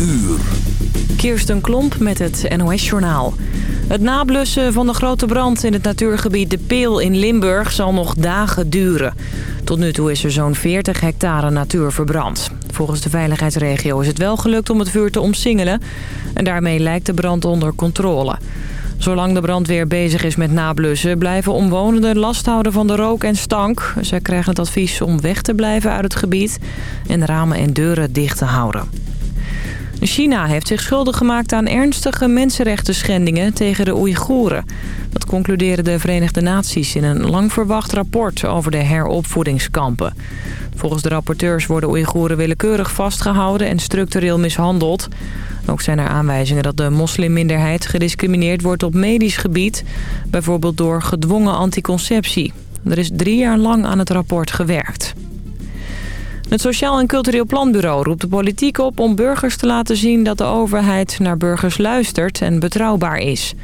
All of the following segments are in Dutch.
uur. Kirsten Klomp met het NOS-journaal. Het nablussen van de grote brand in het natuurgebied De Peel in Limburg zal nog dagen duren. Tot nu toe is er zo'n 40 hectare natuur verbrand. Volgens de veiligheidsregio is het wel gelukt om het vuur te omsingelen... en daarmee lijkt de brand onder controle. Zolang de brandweer bezig is met nablussen... blijven omwonenden last houden van de rook en stank. Zij krijgen het advies om weg te blijven uit het gebied... en ramen en deuren dicht te houden. China heeft zich schuldig gemaakt aan ernstige mensenrechten schendingen tegen de Oeigoeren. Dat concluderen de Verenigde Naties in een lang verwacht rapport over de heropvoedingskampen. Volgens de rapporteurs worden Oeigoeren willekeurig vastgehouden en structureel mishandeld. Ook zijn er aanwijzingen dat de moslimminderheid gediscrimineerd wordt op medisch gebied. Bijvoorbeeld door gedwongen anticonceptie. Er is drie jaar lang aan het rapport gewerkt. Het Sociaal en Cultureel Planbureau roept de politiek op om burgers te laten zien dat de overheid naar burgers luistert en betrouwbaar is.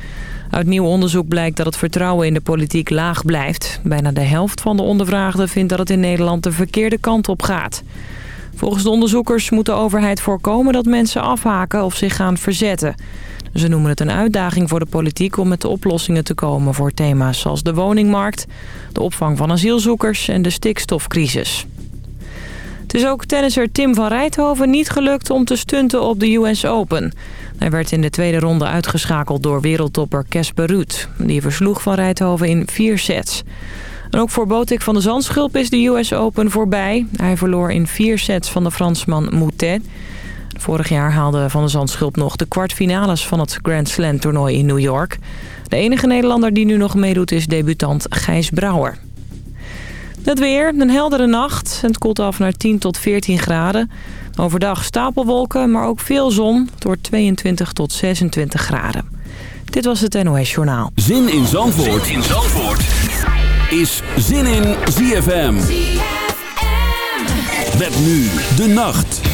Uit nieuw onderzoek blijkt dat het vertrouwen in de politiek laag blijft. Bijna de helft van de ondervraagden vindt dat het in Nederland de verkeerde kant op gaat. Volgens de onderzoekers moet de overheid voorkomen dat mensen afhaken of zich gaan verzetten. Ze noemen het een uitdaging voor de politiek om met de oplossingen te komen voor thema's zoals de woningmarkt, de opvang van asielzoekers en de stikstofcrisis. Het is ook tennisser Tim van Rijthoven niet gelukt om te stunten op de US Open. Hij werd in de tweede ronde uitgeschakeld door wereldtopper Casper Ruud. Die versloeg van Rijthoven in vier sets. En ook voor Botik van de Zandschulp is de US Open voorbij. Hij verloor in vier sets van de Fransman Moutet. Vorig jaar haalde Van de Zandschulp nog de kwartfinales van het Grand Slam toernooi in New York. De enige Nederlander die nu nog meedoet is debutant Gijs Brouwer. Het weer, een heldere nacht. Het koelt af naar 10 tot 14 graden. Overdag stapelwolken, maar ook veel zon. Door 22 tot 26 graden. Dit was het NOS Journaal. Zin in Zandvoort, zin in Zandvoort. is Zin in ZFM. ZFM. Met nu de nacht.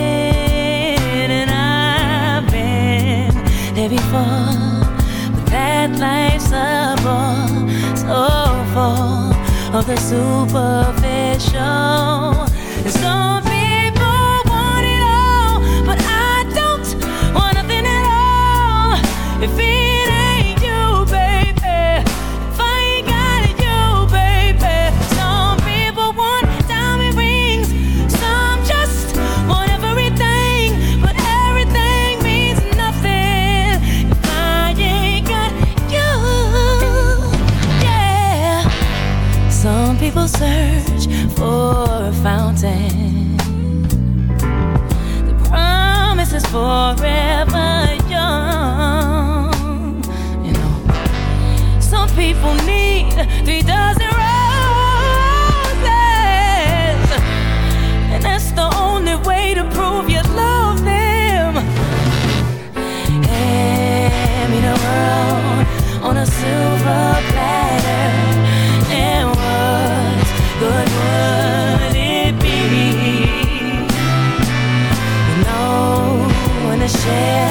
there before. But that life's a bore. so full of the superficial. And so or a fountain. The promise is forever young. You know, some people need three dozen. share.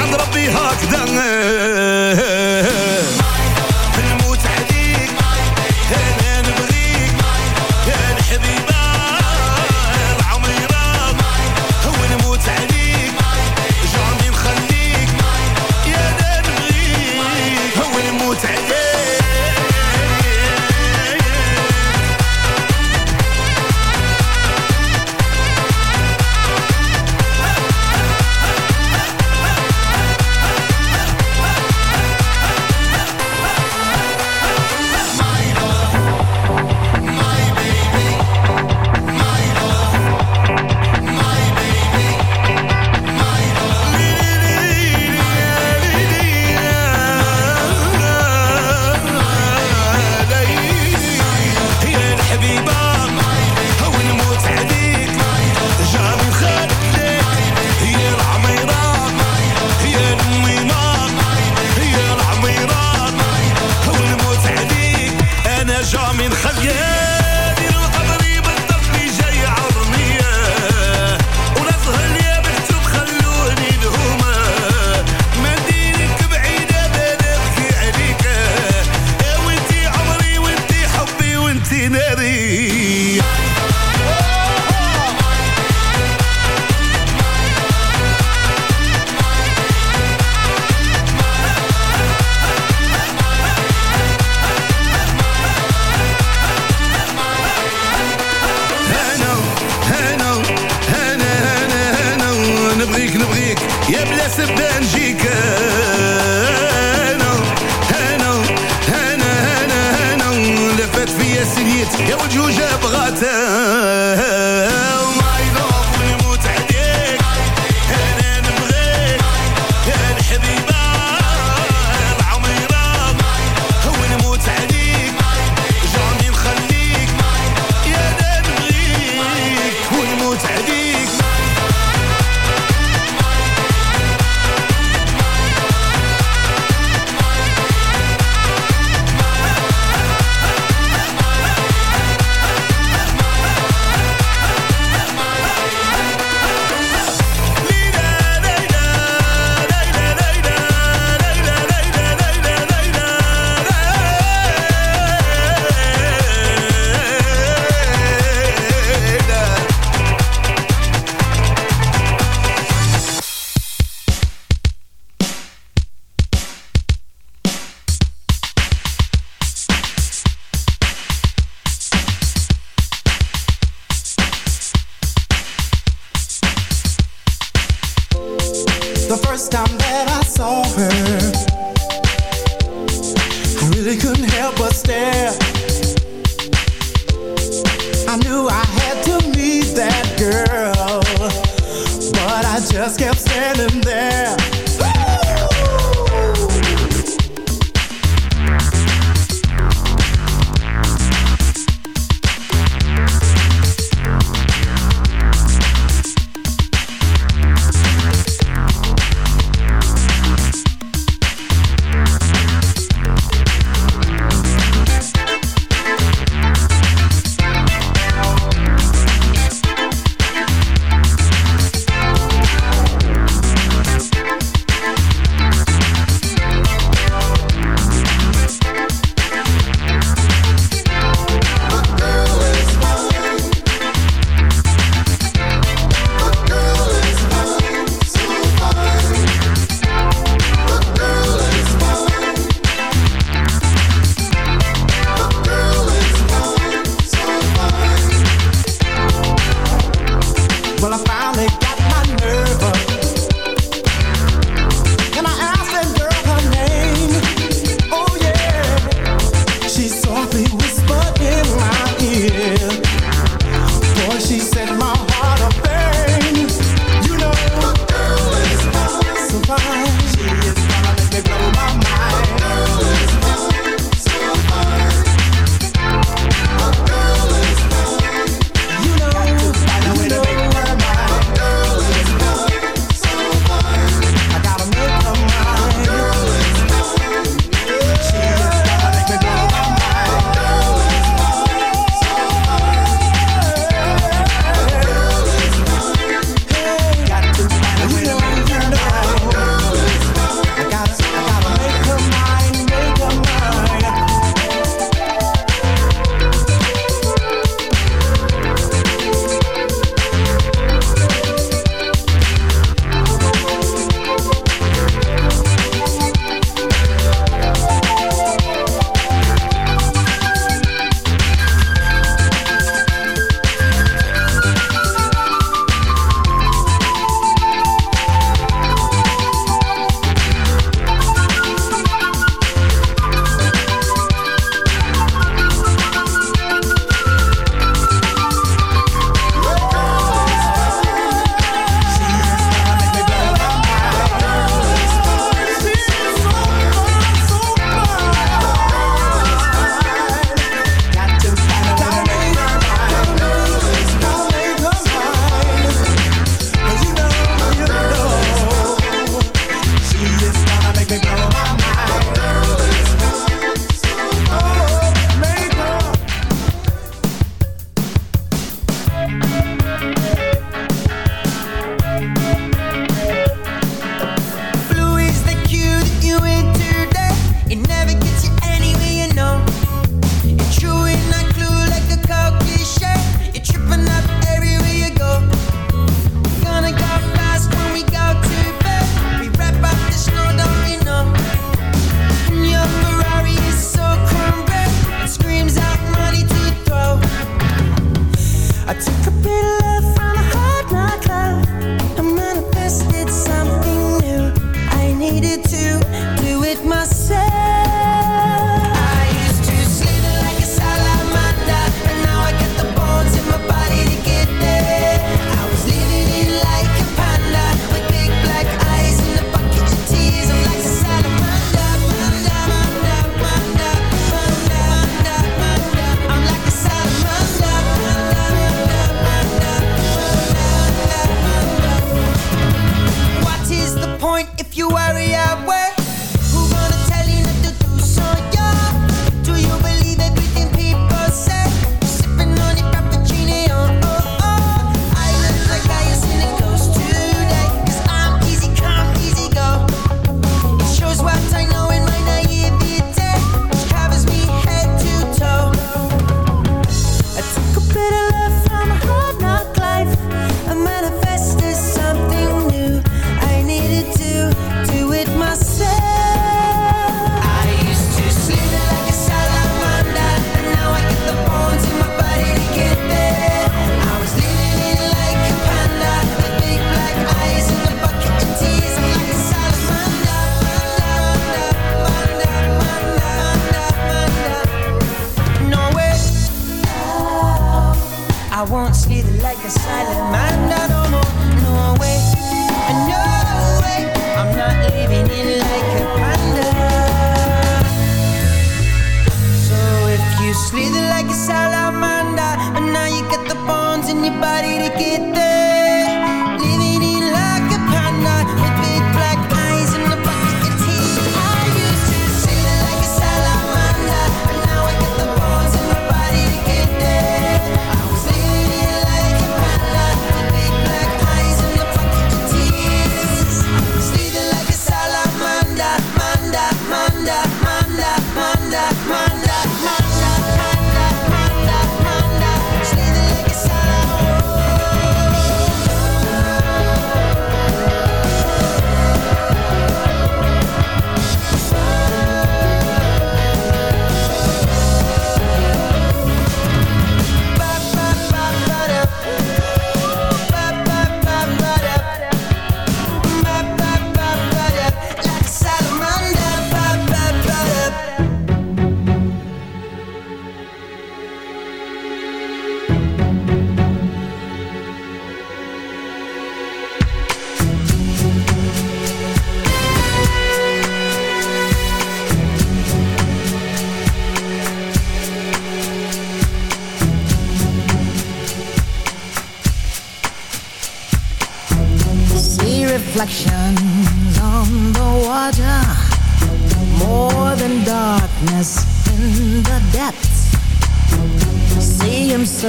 And op die hak dan get with Juge jeff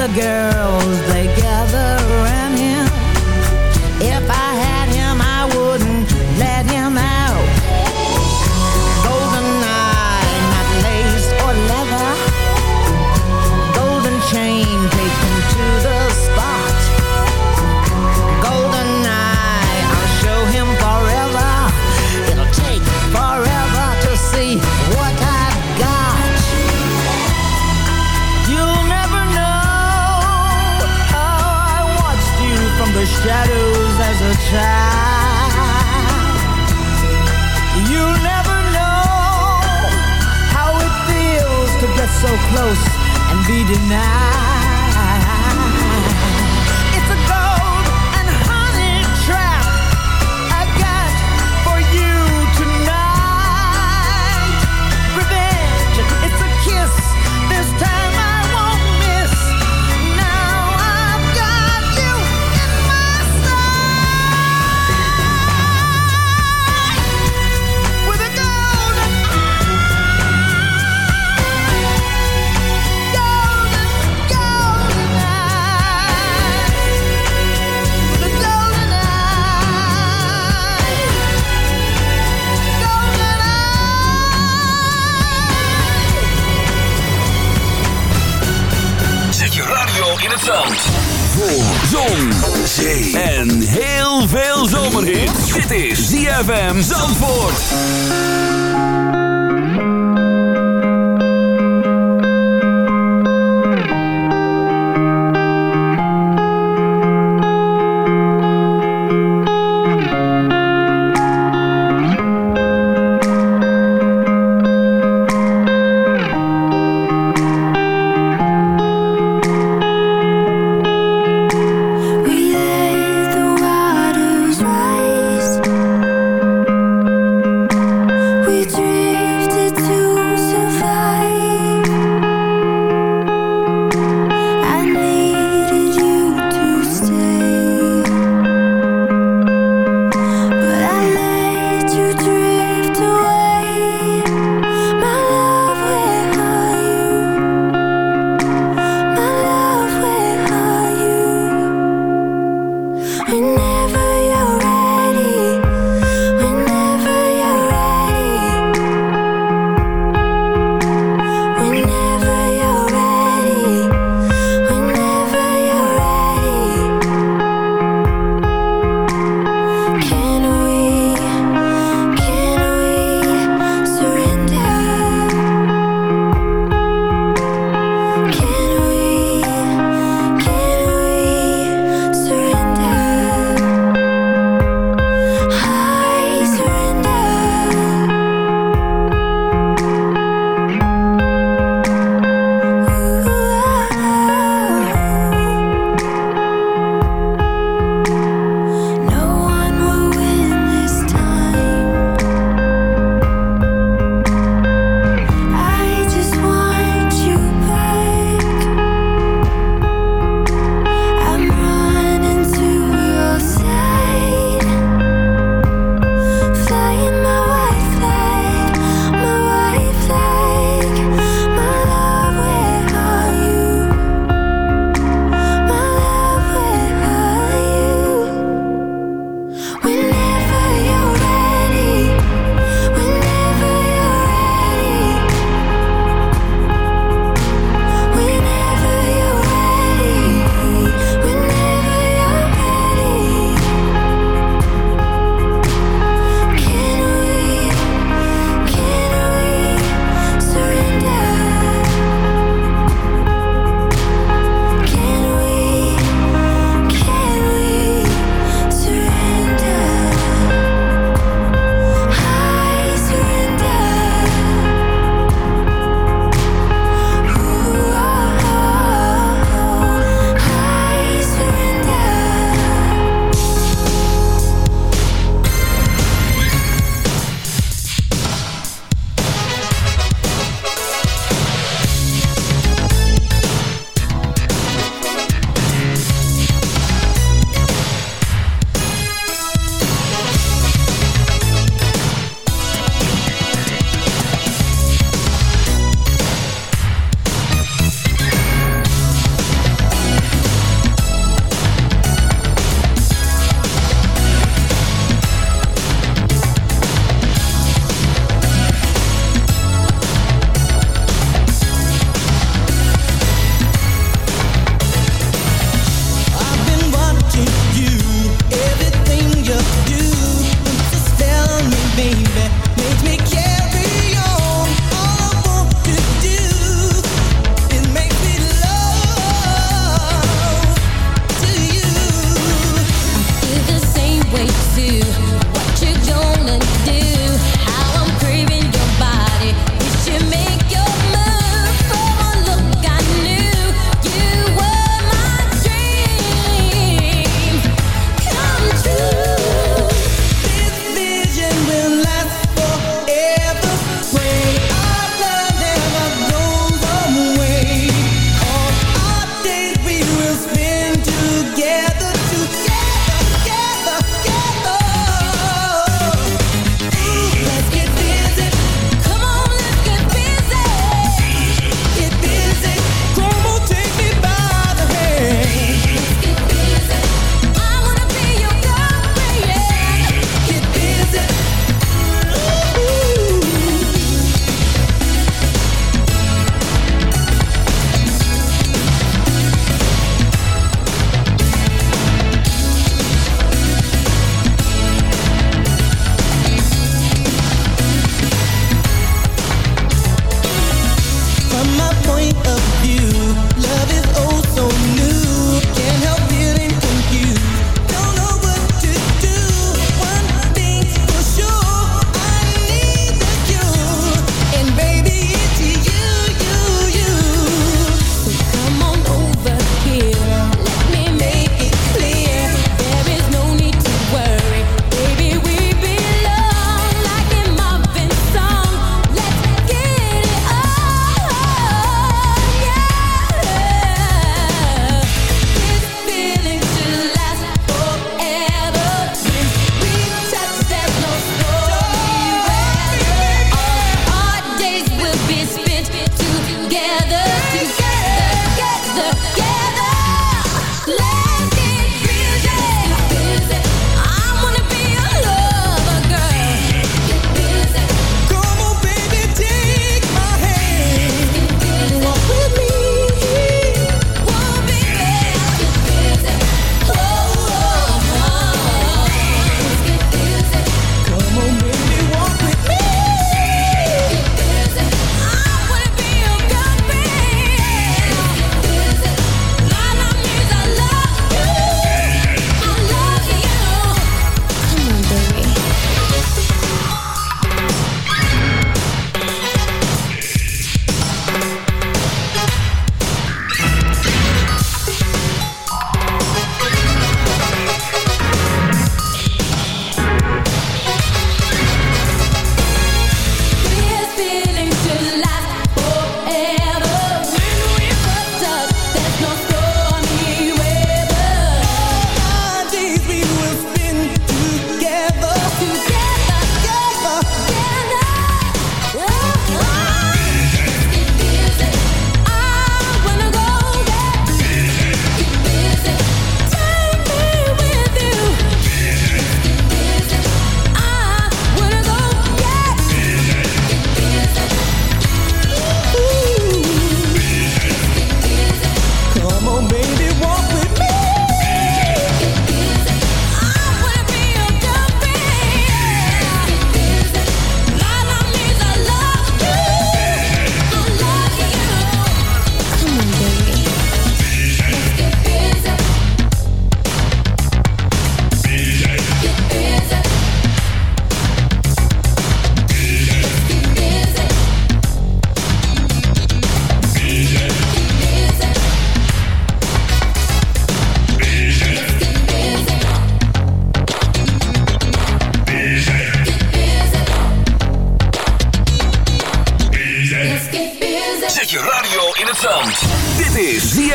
other girls, they close and be denied. ZFM Zandvoort.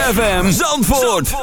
ZFM Zandvoort.